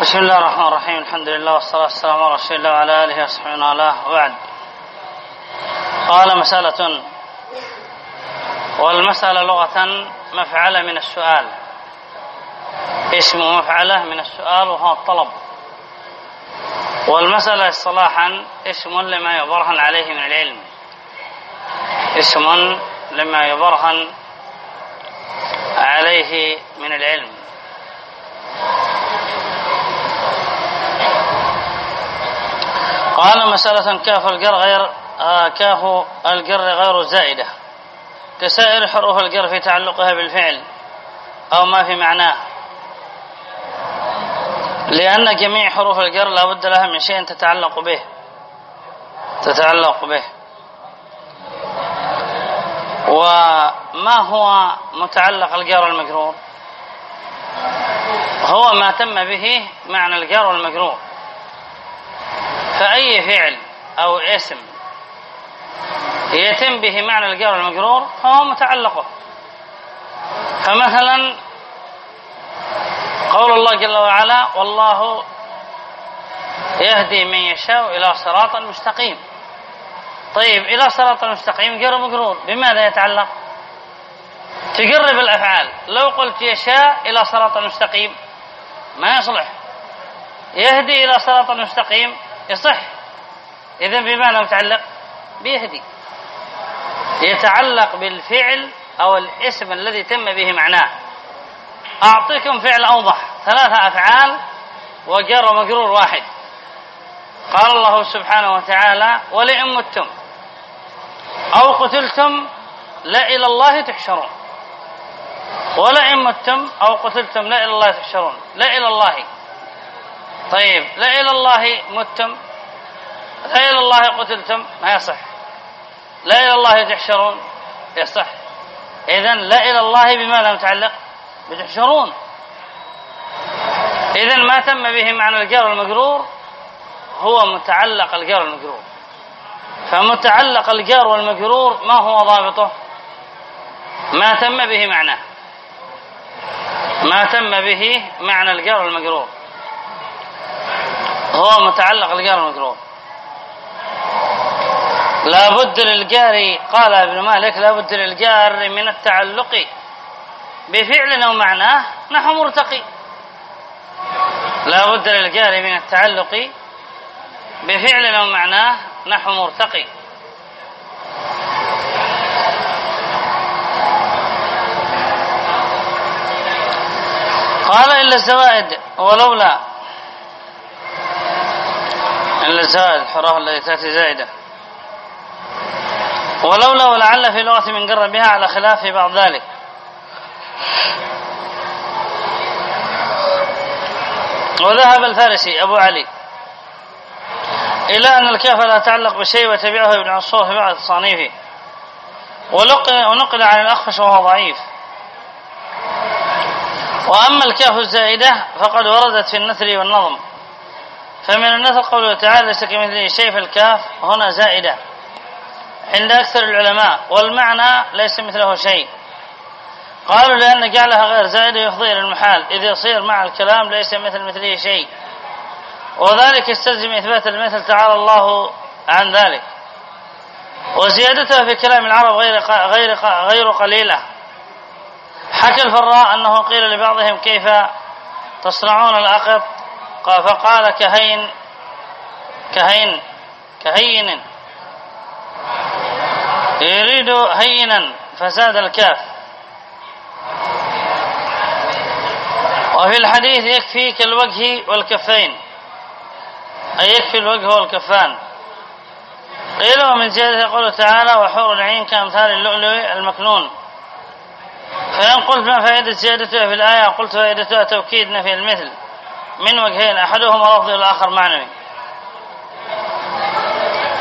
بسم الله الرحمن الرحيم الحمد لله والصلاة والسلام على رسول الله وعلى آله وصحبه وعلى وبعد قال مسألة والمسألة لغة مفعلة من السؤال اسم مفعلة من السؤال وهو الطلب والمسألة اصطلاحا اسم لما يبرهن عليه من العلم اسم لما يبرهن عليه من العلم قال مسألة كاف الجر غير آه كاف الجر غير زائدة. كسائر حروف الجر في تعلقها بالفعل أو ما في معناه. لأن جميع حروف الجر لا بد لها من شيء تتعلق به. تتعلق به. وما هو متعلق الجار والمجرور هو ما تم به معنى الجار والمجرور فأي فعل أو اسم يتم به معنى الجار والمجرور فهو متعلقه فمثلا قول الله جل وعلا والله يهدي من يشاء إلى صراط مستقيم. طيب إلى صراط مستقيم جر مجرور بماذا يتعلق؟ تقرب الأفعال. لو قلت يشاء إلى صراط مستقيم ما يصلح. يهدي إلى صراط مستقيم يصح. إذا بماذا متعلق بيهدي. يتعلق بالفعل أو الاسم الذي تم به معناه. أعطيكم فعل أوضح. ثلاثة أفعال وجر ومجرور واحد. قال الله سبحانه وتعالى ولئن متم أو قتلتم لا إلى الله تحشرون. ولئن متم أو قتلتم لا إلى الله تحشرون. لا إلى الله. طيب لا إلى الله متم. لا إلى الله قتلتم. ما يصح. لا إلى الله تحشرون. يصح. إذن لا إلى الله بماذا متعلق بتحشرون. إذن ما تم به معنى الجار والمجرور هو متعلق الجار والمجرور فمتعلق الجار والمجرور ما هو ضابطه؟ ما تم به معناه. ما تم به معنى الجار والمجرور هو متعلق الجار والمجرور لا بد للجار قال ابن مالك لا بد للجار من التعلق بفعل أو معناه نحو مرتقي. لا بد للجار من التعلق بفعل أو معناه نحو مرتقي. قال إلا الزوائد ولولا إلا الزوائد الحروف التي تأتي زائدة ولولا ولعل في لغة من قر بها على خلاف بعض ذلك. وذهب الفارسي أبو علي إلى أن الكاف لا تعلق بشيء وتبعه ابن عصور في بعض تصانيفه. ونقل عن الأخفش وهو ضعيف. وأما الكاف الزائدة فقد وردت في النثر والنظم. فمن النثر قوله تعالى ليس كمثله شيء في الكاف هنا زائدة. عند أكثر العلماء والمعنى ليس مثله شيء. قالوا لأن جعلها غير زائدة يفضي إلى المحال. إذ يصير مع الكلام ليس مثل مثله شيء. وذلك يستلزم إثبات المثل تعالى الله عن ذلك. وزيادتها في كلام العرب غير غير غير قليلة. حكى الفراء أنه قيل لبعضهم كيف تصنعون الأقط فقال كهين كهين كهين. يريد هينا فزاد الكاف. وفي الحديث يكفي كالوجه والكفين. أي يكفي الوجه والكفان. قيل ومن زيادة يقول تعالى وحور العين كأمثال اللؤلؤ المكنون. فإن قلت ما فائدة زيادتها في الآية قلت فائدتها توكيد نفي المثل. من وجهين أحدهما لفظي والآخر معنوي.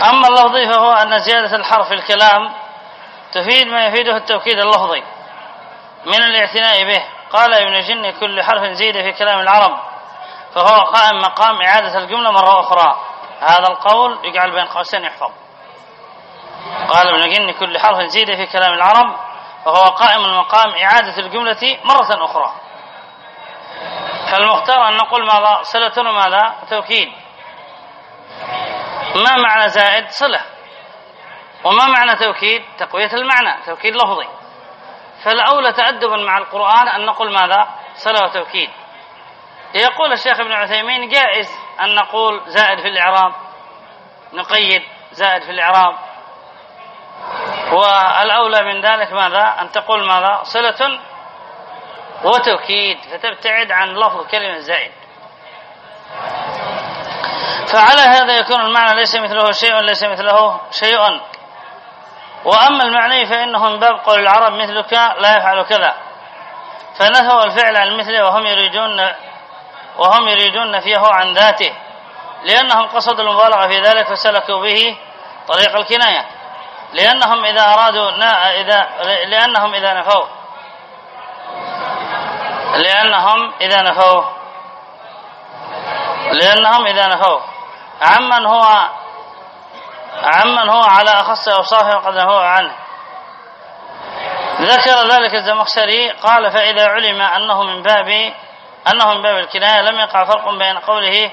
أما اللفظي فهو أن زيادة الحرف في الكلام تفيد ما يفيده التوكيد اللفظي من الاعتناء به. قال ابن جن كل حرف زيد في كلام العرب فهو قائم مقام إعادة الجملة مرة أخرى. هذا القول يجعل بين قوسين يحفظ. قال ابن جن كل حرف زيد في كلام العرب فهو قائم مقام إعادة الجملة مرة أخرى. فالمختار أن نقول ماذا؟ صلة وماذا؟ توكيد. ما معنى زائد صلة؟ وما معنى توكيد؟ تقوية المعنى توكيد لفظي. فالأولى تأدبا مع القرآن أن نقول ماذا؟ صلة وتوكيد. يقول الشيخ ابن عثيمين جائز أن نقول زائد في الإعراب. نقيد زائد في الإعراب. والأولى من ذلك ماذا؟ أن تقول ماذا؟ صلة وتوكيد فتبتعد عن لفظ كلمة زائد. فعلى هذا يكون المعنى ليس مثله شيء ليس مثله شيء. وأما المعني فإنه من باب قول العرب مثلك لا يفعل كذا. فنهوا الفعل عن مثله وهم يريدون وهم يريدون نفيه عن ذاته لأنهم قصدوا المبالغة في ذلك فسلكوا به طريق الكناية. لأنهم إذا أرادوا إذا لأنهم إذا نفوا. لأنهم إذا نفوا. لأنهم إذا نفوا. عمن هو عمن هو على أخص أوصافه وقد نهوا عنه. ذكر ذلك الزمخشري قال فإذا علم أنه من باب أنه من باب الكناية لم يقع فرق بين قوله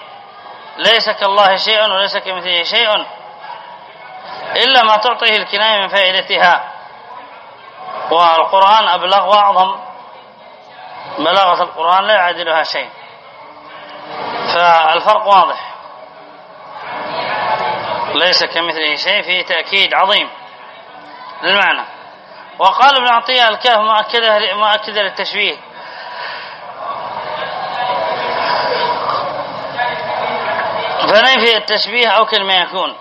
ليس كالله شيء وليس كمثله شيء إلا ما تعطيه الكناية من فائدتها. والقرآن أبلغ وأعظم بلاغة القرآن لا يعادلها شيء. فالفرق واضح. ليس كمثله شيء فيه تأكيد عظيم. للمعنى. وقال ابن عطية الكهف مؤكدة, مؤكدة للتشبيه. فنفي التشبيه أو كلمة يكون.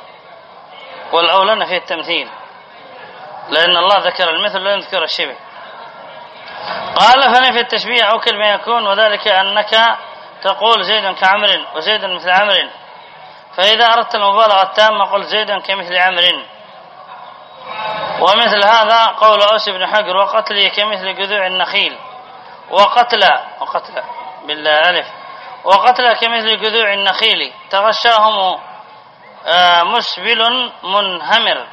والأولى نفي التمثيل. لأن الله ذكر المثل لا يذكر الشبه. قال فنفي التشبيه أو كلمة يكون وذلك أنك تقول زيد كعمر وزيد مثل عمر. فإذا أردت المبالغة التامة قل زيد كمثل عمر. ومثل هذا قول أوس بن حجر وقتلي كمثل جذوع النخيل. وقتل وقتل بالله ألف. وقتل كمثل جذوع النخيل. تغشاهم آه، مسبل منهمر.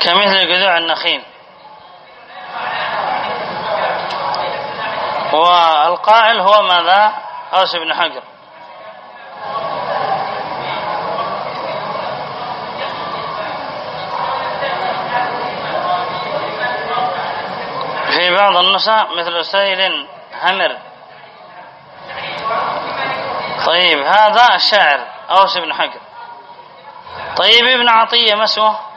كمثل جذوع النخيل. والقائل هو ماذا؟ أوس بن حجر. في بعض النساء مثل سيل همر. طيب هذا الشاعر أوس بن حجر. طيب ابن عطية ما اسمه؟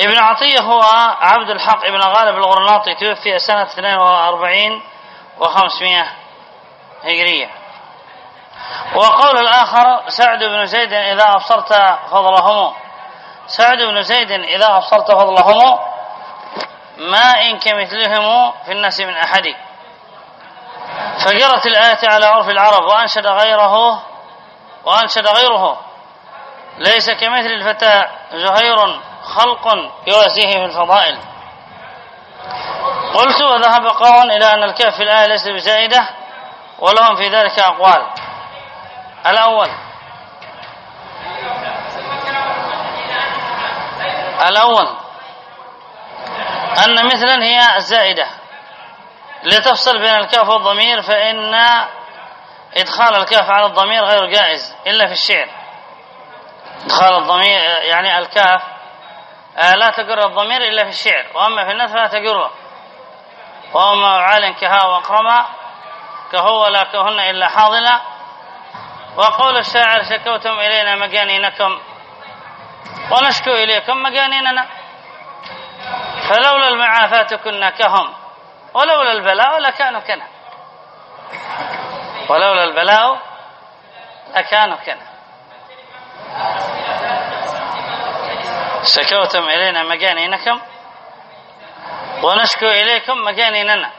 ابن عطية هو عبد الحق ابن غالب الغرناطي توفي سنة 42 و500 هجرية. وقول الآخر سعد بن زيد إذا أبصرت فضلهم. سعد بن زيد إذا أبصرت فضلهم ما إن كمثلهم في الناس من أحد. فجرت الآية على عرف العرب وأنشد غيره وأنشد غيره. ليس كمثل الفتى زهير خلق يوازيه في الفضائل. قلت وذهب قوم إلى أن الكاف في الآية ليس بزائدة ولهم في ذلك أقوال. الأول. الأول. أن مثلا هي الزائدة. لتفصل بين الكاف والضمير فإن إدخال الكاف على الضمير غير جائز إلا في الشعر. إدخال الضمير يعني الكاف لا تقر الضمير إلا في الشعر وأما في النثر لا تقره. وأما عال كها وأقرما كهو ولا كهن إلا حاضنا. وقول الشاعر شكوتم إلينا مجانينكم ونشكو إليكم مجانيننا. فلولا المعافاة كنا كهم ولولا البلاء لكانوا كنا. ولولا البلاء لكانوا كنا. شكوتم إلينا مجانينكم ونشكو إليكم مجانيننا.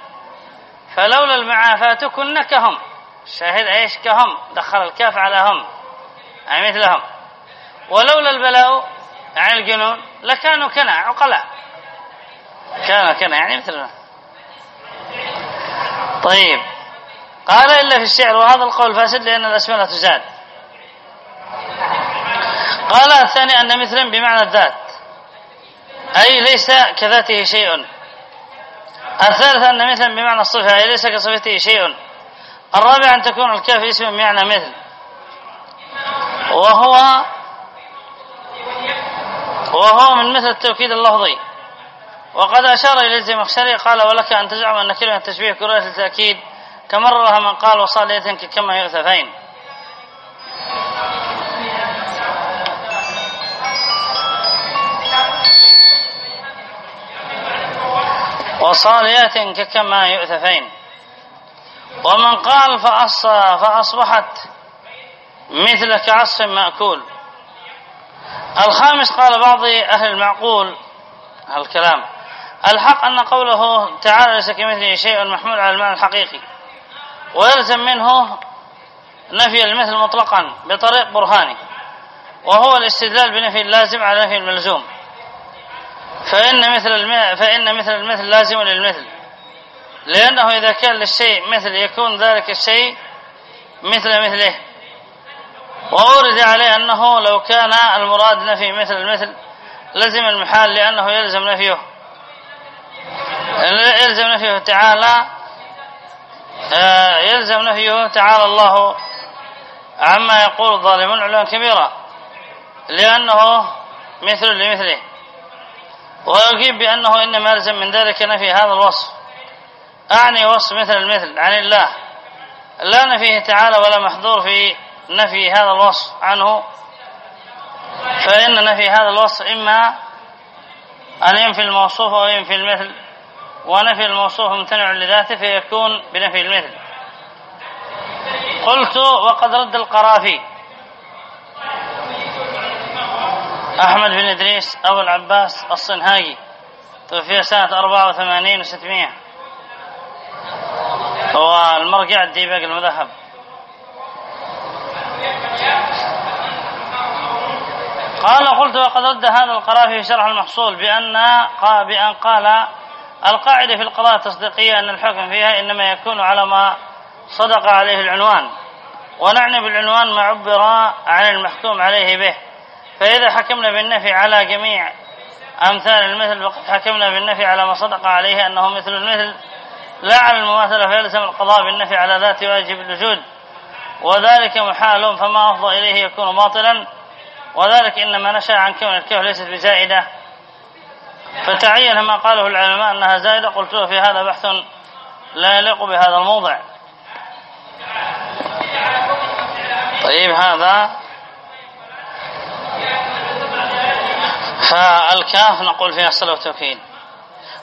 فلولا المعافاة كنا كهم الشاهد إيش كهم؟ دخل الكاف على هم أي مثلهم. ولولا البلاء يعني الجنون لكانوا كنا عقلاء. كانوا كنا يعني مثلنا. طيب. قال إلا في الشعر وهذا القول فاسد لأن الأسماء لا تزاد. قال الثاني أن مثلا بمعنى الذات. أي ليس كذاته شيء. الثالث أن مثلا بمعنى الصفة أي ليس كصفته شيء. الرابع أن تكون الكاف اسم بمعنى مثل. وهو وهو من مثل التوكيد اللفظي. وقد أشار إلى الزمخشري قال ولك أن تزعم أن كلمة التشبيه كرة التأكيد كمرها من قال وصالية كما يؤثفين وصاليات ككما يؤثفين ومن قال فأصبحت مثل كعصف مأكول. الخامس قال بعض أهل المعقول الكلام الحق أن قوله تعالى ليس كمثله شيء محمول على المعنى الحقيقي. ويلزم منه نفي المثل مطلقا بطريق برهاني. وهو الاستدلال بنفي اللازم على نفي الملزوم. فإن مثل الم... فإن مثل المثل لازم للمثل. لأنه إذا كان للشيء مثل يكون ذلك الشيء مثل مثله. وأورد عليه أنه لو كان المراد نفي مثل المثل لزم المحال لأنه يلزم نفيه. يلزم نفيه تعالى آه، يلزم نفيه تعالى الله عما يقول الظالمون علوا كبيرا. لأنه مثل لمثله. ويجيب بأنه إنما يلزم من ذلك نفي هذا الوصف. أعني وصف مثل المثل عن الله. لا نفيه تعالى ولا محظور في نفي هذا الوصف عنه. فإن نفي هذا الوصف إما أن ينفي الموصوف أو ينفي المثل. ونفي الموصوف ممتنع لذاته فيكون بنفي المثل. قلت وقد رد القرافي. أحمد بن إدريس أبو العباس الصنهاجي. توفي سنة 84 و600 هو المرجع الديباق المذهب. قال قلت وقد رد هذا القرافي في شرح المحصول بأن بأن قال القاعدة في القضاء التصديقية أن الحكم فيها إنما يكون على ما صدق عليه العنوان. ونعني بالعنوان ما عبر عن المحكوم عليه به. فإذا حكمنا بالنفي على جميع أمثال المثل فقد حكمنا بالنفي على ما صدق عليه أنه مثل المثل. لا على المماثلة فيلزم القضاء بالنفي على ذات واجب الوجود. وذلك محال فما أفضى إليه يكون باطلا. وذلك إنما نشأ عن كون الكهف ليست بزائدة. فتعين ما قاله العلماء أنها زائدة قلت له في هذا بحث لا يليق بهذا الموضع. طيب هذا فالكاف نقول فيها الصلة والتوكيد.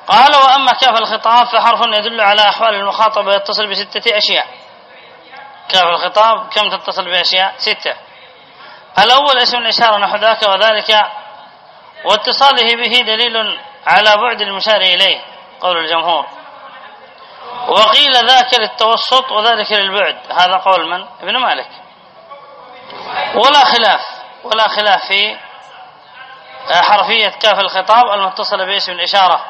قال وأما كاف الخطاب فحرف يدل على أحوال المخاطب ويتصل بستة أشياء. كاف الخطاب كم تتصل بأشياء؟ ستة. الأول اسم الإشارة نحو ذاك وذلك واتصاله به دليل على بعد المشار إليه قول الجمهور. وقيل ذاك للتوسط وذلك للبعد. هذا قول من؟ ابن مالك. ولا خلاف ولا خلاف في حرفية كاف الخطاب المتصلة باسم الإشارة.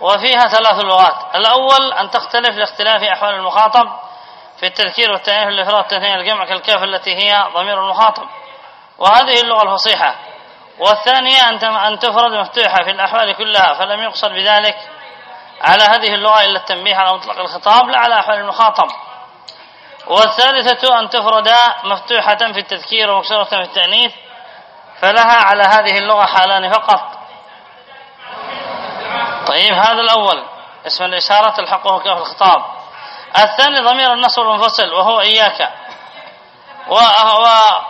وفيها ثلاث لغات. الأول أن تختلف لاختلاف أحوال المخاطب في التذكير والتأنيث الإفراد والتثنية الجمع كالكاف التي هي ضمير المخاطب. وهذه اللغة الفصيحة. والثانية أن تفرد مفتوحة في الأحوال كلها فلم يقصد بذلك على هذه اللغة إلا التنبيه على مطلق الخطاب لا على أحوال المخاطب. والثالثة أن تفرد مفتوحة في التذكير ومكسورة في التأنيث فلها على هذه اللغة حالان فقط. طيب هذا الأول. اسم الإشارة تلحقه كاف الخطاب. الثاني ضمير النصر المنفصل وهو إياك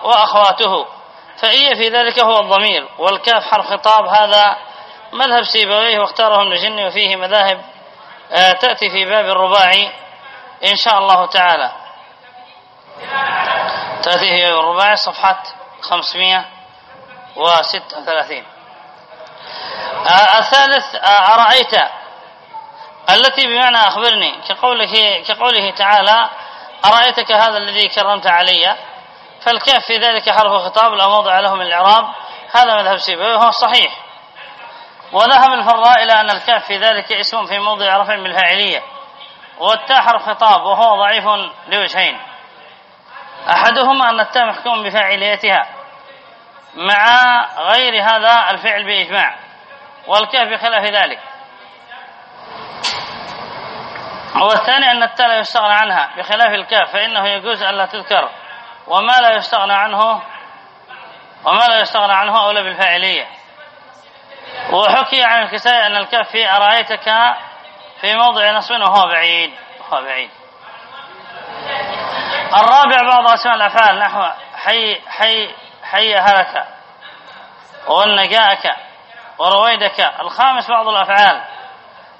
وأخواته. فإي في ذلك هو الضمير. والكاف حرف خطاب هذا مذهب سيبويه واختاره ابن جني وفيه مذاهب آه، تأتي في باب الرباعي إن شاء الله تعالى. تأتي في الرباعي صفحة 536 آه، الثالث آه، أرأيت؟ التي بمعنى أخبرني كقوله, كقوله تعالى أرأيتك هذا الذي كرمت علي؟ فالكاف في ذلك حرف خطاب لا موضع له من الإعراب. هذا مذهب سيبويه وهو الصحيح وذهب الفراء إلى أن الكاف في ذلك اسم في موضع رفع بالفاعلية والتاء حرف خطاب وهو ضعيف لوجهين. أحدهما أن التاء محكوم بفاعليتها. مع غير هذا الفعل بإجماع والكاف بخلاف ذلك. والثاني أن التاء لا يستغنى عنها بخلاف الكاف فإنه يجوز أن لا تذكر. وما لا يستغنى عنه وما لا يستغنى عنه أولى بالفاعلية. وحكي عن الكسائي أن الكاف في أرأيتك في موضع نصب وهو بعيد وهو بعيد. الرابع بعض أسماء الأفعال نحو حي حي حي هلك. والنجاءك ورويدك الخامس بعض الأفعال.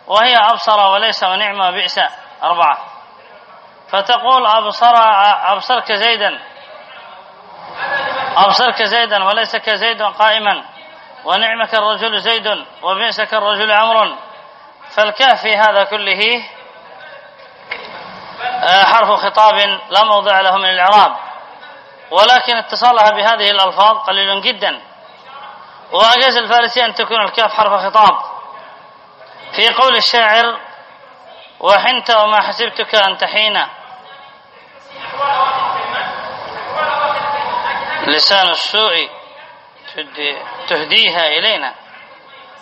وهي أبصر وليس ونعم وبئس أربعة. فتقول أبصر أبصرك زيدا. أبصرك زيدا وليس كزيد قائما. ونعمك الرجل زيد وبئسك الرجل عمر فالكاف في هذا كله آه، حرف خطاب لا موضع له من الإعراب. ولكن اتصالها بهذه الألفاظ قليل جدا. وأجاز الفارسي أن تكون الكاف حرف خطاب. في قول الشاعر وحنت وما حسبتك أن تحين. لسان السوء تهديها إلينا.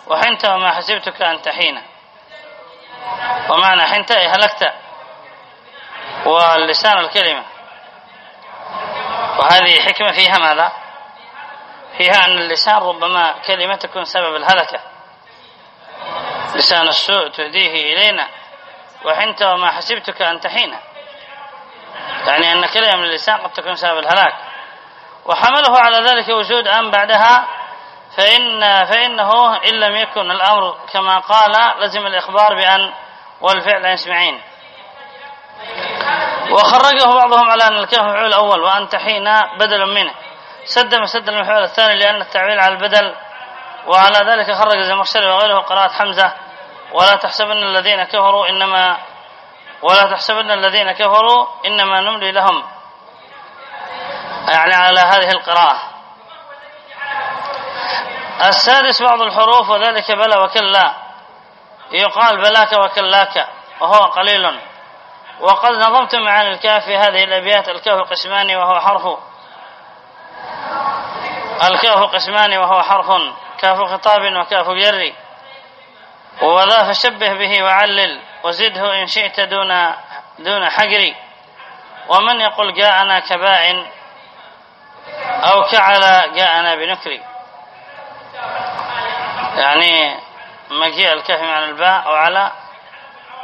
وحنت وما حسبتك أن تحين. ومعنى حنت هلكت. واللسان الكلمة. وهذه حكمة فيها ماذا؟ فيها أن اللسان ربما كلمة تكون سبب الهلكة. لسان السوء تهديه إلينا وحنت وما حسبتك أن تحين يعني أن كلمة من اللسان قد تكون سبب الهلاك. وحمله على ذلك وجود أن بعدها فإن فإنه إن لم يكن الأمر كما قال لزم الإخبار بأن والفعل يسمعين. وخرجه بعضهم على أن الكاف مفعول الأول وأن تحين بدل منه. سد مسد المفعول الثاني لأن التعويل على البدل وعلى ذلك خرج الزمخشري وغيره قراءة حمزة. ولا تحسبن الذين كفروا إنما ولا تحسبن الذين كفروا إنما نملي لهم. يعني على هذه القراءة. السادس بعض الحروف وذلك بلا وكلا. يقال بلاك وكلاك وهو قليل. وقد نظمت معاني الكاف في هذه الأبيات الكاف قسمان وهو حرف. الكاف قسمان وهو حرف. كاف خطاب وكاف جر. وذا فشبه به وعلل وزده إن شئت دون دون حجر. ومن يقول جاءنا كباء أو كعل جاءنا بنكر. يعني مجيء الكاف مع الباء أو على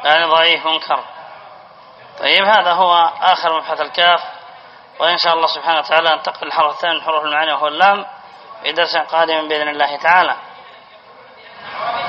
يعني ضعيف منكر. طيب هذا هو آخر مبحث الكاف. وإن شاء الله سبحانه وتعالى ننتقل الحرف الثاني من حروف المعاني وهو اللام في درس قادم بإذن الله تعالى.